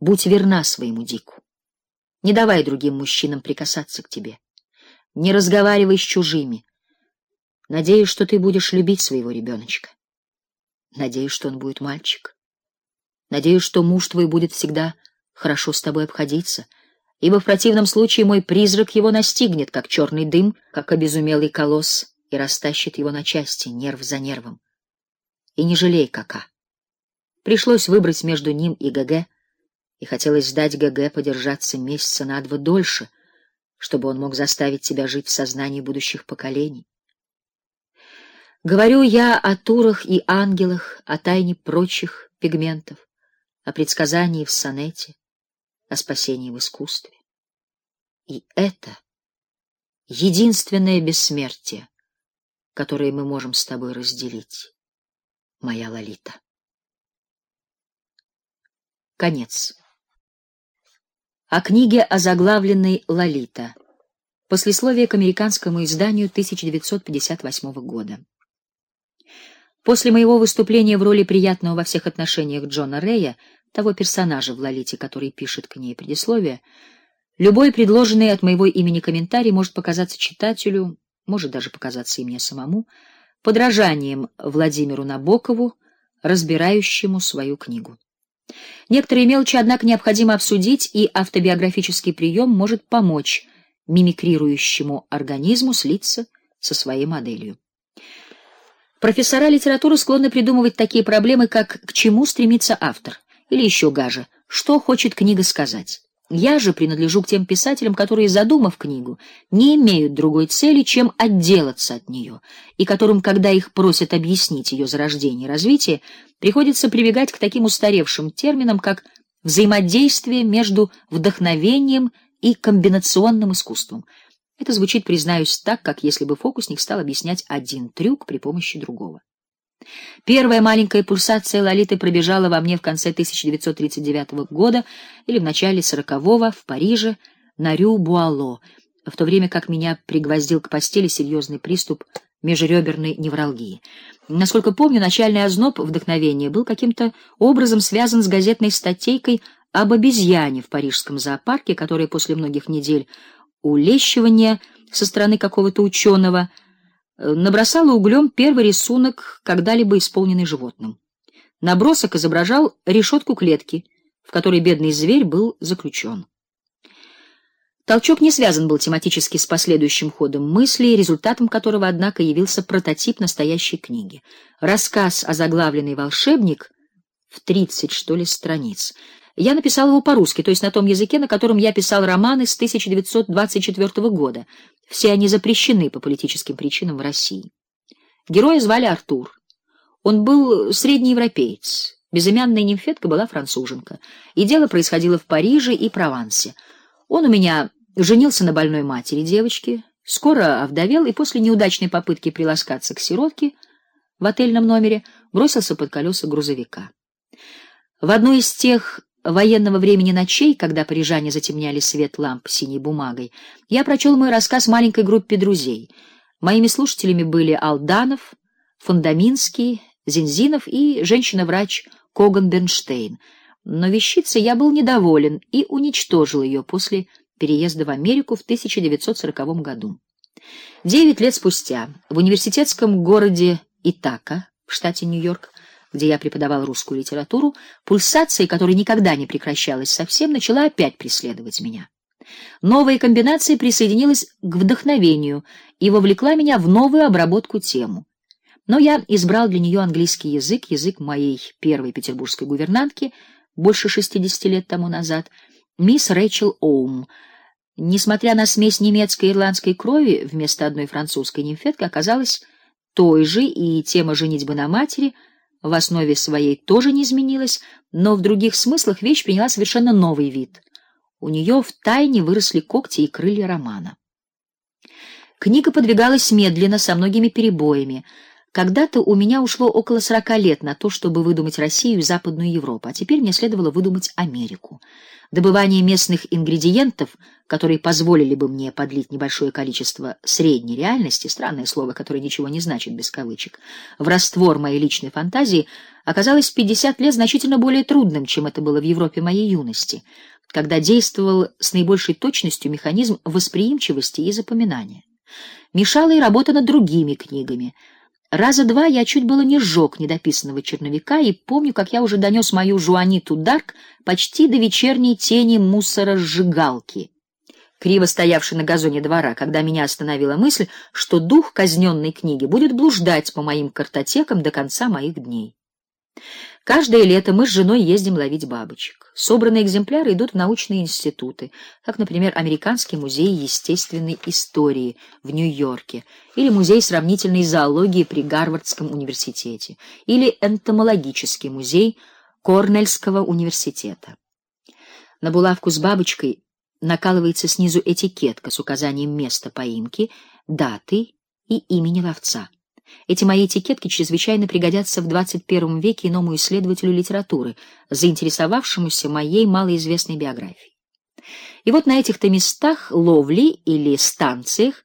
Будь верна своему Дику. Не давай другим мужчинам прикасаться к тебе. Не разговаривай с чужими. Надеюсь, что ты будешь любить своего ребеночка. Надеюсь, что он будет мальчик. Надеюсь, что муж твой будет всегда хорошо с тобой обходиться, ибо в противном случае мой призрак его настигнет, как черный дым, как обезумелый колосс, и растащит его на части, нерв за нервом. И не жалей кака. Пришлось выбрать между ним и ГГ, и хотелось дать ГГ подержаться месяца на два дольше, чтобы он мог заставить тебя жить в сознании будущих поколений. Говорю я о турах и ангелах, о тайне прочих пигментов, о предсказании в сонете, о спасении в искусстве. И это единственное бессмертие, которое мы можем с тобой разделить, моя Лолита. Конец. О книге озаглавленной Лолита. Послесловие к американскому изданию 1958 года. После моего выступления в роли приятного во всех отношениях Джона Рэя, того персонажа в Лолите, который пишет к ней предисловие, любой предложенный от моего имени комментарий может показаться читателю, может даже показаться и мне самому, подражанием Владимиру Набокову, разбирающему свою книгу. Некоторые мелочи, однако, необходимо обсудить, и автобиографический прием может помочь мимикрирующему организму слиться со своей моделью. Профессора литературы склонны придумывать такие проблемы, как к чему стремится автор, или еще гаже, что хочет книга сказать. Я же принадлежу к тем писателям, которые, задумав книгу, не имеют другой цели, чем отделаться от нее, и которым, когда их просят объяснить ее зарождение и развитие, приходится прибегать к таким устаревшим терминам, как взаимодействие между вдохновением и комбинационным искусством. Это звучит, признаюсь, так, как если бы фокусник стал объяснять один трюк при помощи другого. Первая маленькая пульсация Лолиты пробежала во мне в конце 1939 года или в начале сорокового в Париже на Рю-Буало, в то время как меня пригвоздил к постели серьезный приступ межреберной невралгии. Насколько помню, начальный озноб вдохновения был каким-то образом связан с газетной статейкой об обезьяне в парижском зоопарке, которая после многих недель улещивания со стороны какого-то ученого набросала углем первый рисунок, когда-либо исполненный животным. Набросок изображал решетку клетки, в которой бедный зверь был заключен. Толчок не связан был тематически с последующим ходом мысли, результатом которого, однако, явился прототип настоящей книги. Рассказ о заглавленный волшебник в тридцать что ли страниц я написал его по-русски, то есть на том языке, на котором я писал романы с 1924 года. Все они запрещены по политическим причинам в России. Героя звали Артур. Он был среднеевропеец. Безымянная нимфетка была француженка. И дело происходило в Париже и Провансе. Он у меня женился на больной матери девочки, скоро овдовел и после неудачной попытки приласкаться к сиротке в отельном номере бросился под колеса грузовика. В одну из тех военного времени ночей, когда парижане затемняли свет ламп синей бумагой, я прочел мой рассказ маленькой группе друзей. Моими слушателями были Алданов, Фундаминский, Зинзинов и женщина-врач Коган Бернштейн. Но вещицей я был недоволен и уничтожил ее после переезда в Америку в 1940 году. Девять лет спустя в университетском городе Итака в штате Нью-Йорк где я преподавал русскую литературу, пульсация, которая никогда не прекращалась совсем, начала опять преследовать меня. Новая комбинация присоединилась к вдохновению и вовлекла меня в новую обработку тему. Но я избрал для нее английский язык, язык моей первой петербургской гувернантки больше 60 лет тому назад, мисс Рэйчел Оум. Несмотря на смесь немецкой и ирландской крови, вместо одной французской нимфетка оказалась той же, и тема женитьбы на матери — в основе своей тоже не изменилась, но в других смыслах вещь приняла совершенно новый вид. У нее в тайне выросли когти и крылья романа. Книга подвигалась медленно, со многими перебоями. Когда-то у меня ушло около сорока лет на то, чтобы выдумать Россию и Западную Европу, а теперь мне следовало выдумать Америку. Добывание местных ингредиентов, которые позволили бы мне подлить небольшое количество средней реальности, странное слово, которое ничего не значит без кавычек, в раствор моей личной фантазии, оказалось в 50 лет значительно более трудным, чем это было в Европе моей юности, когда действовал с наибольшей точностью механизм восприимчивости и запоминания. Мешала и работа над другими книгами — Раза два я чуть было не сжег недописанного черновика и помню, как я уже донес мою Жуаниту Дарк почти до вечерней тени мусоросжигалки, криво стоявшей на газоне двора, когда меня остановила мысль, что дух казненной книги будет блуждать по моим картотекам до конца моих дней. Каждое лето мы с женой ездим ловить бабочек. Собранные экземпляры идут в научные институты, как, например, Американский музей естественной истории в Нью-Йорке или Музей сравнительной зоологии при Гарвардском университете или Энтомологический музей Корнельского университета. На булавку с бабочкой накалывается снизу этикетка с указанием места поимки, даты и имени ловца. Эти мои этикетки чрезвычайно пригодятся в 21 веке иному исследователю литературы, заинтересовавшемуся моей малоизвестной биографией. И вот на этих-то местах ловли или станциях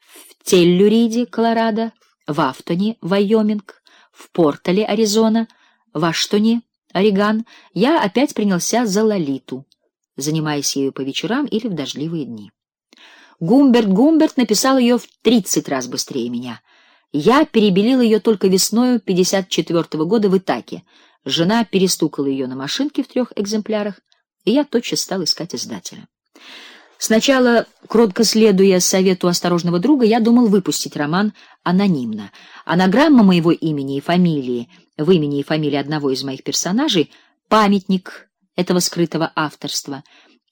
в Теллюриде, Колорадо, в Афтоне, Вайоминг, в Портале, Аризона, в Аштоне, Орегон, я опять принялся за Лолиту, занимаясь ею по вечерам или в дождливые дни. Гумберт Гумберт написал ее в тридцать раз быстрее меня — я перебелил ее только весною 54 -го года в Итаке. Жена перестукала ее на машинке в трех экземплярах, и я тотчас стал искать издателя. Сначала, кротко следуя совету осторожного друга, я думал выпустить роман анонимно. Анаграмма моего имени и фамилии в имени и фамилии одного из моих персонажей памятник этого скрытого авторства.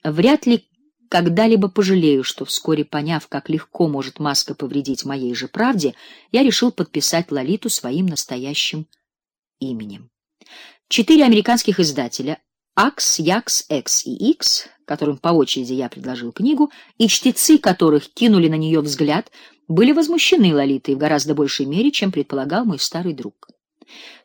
Вряд ли когда-либо пожалею, что вскоре поняв, как легко может маска повредить моей же правде, я решил подписать Лолиту своим настоящим именем. Четыре американских издателя Акс, Якс, Экс и Икс, которым по очереди я предложил книгу, и чтецы, которых кинули на нее взгляд, были возмущены Лолитой в гораздо большей мере, чем предполагал мой старый друг.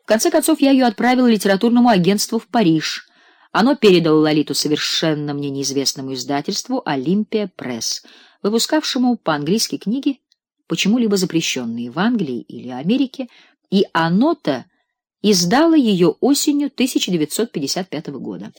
В конце концов я ее отправил литературному агентству в Париж оно передало Лолиту совершенно мне неизвестному издательству Олимпия Пресс, выпускавшему по-английски книги, почему-либо запрещенные в Англии или Америке, и оно-то издало ее осенью 1955 года.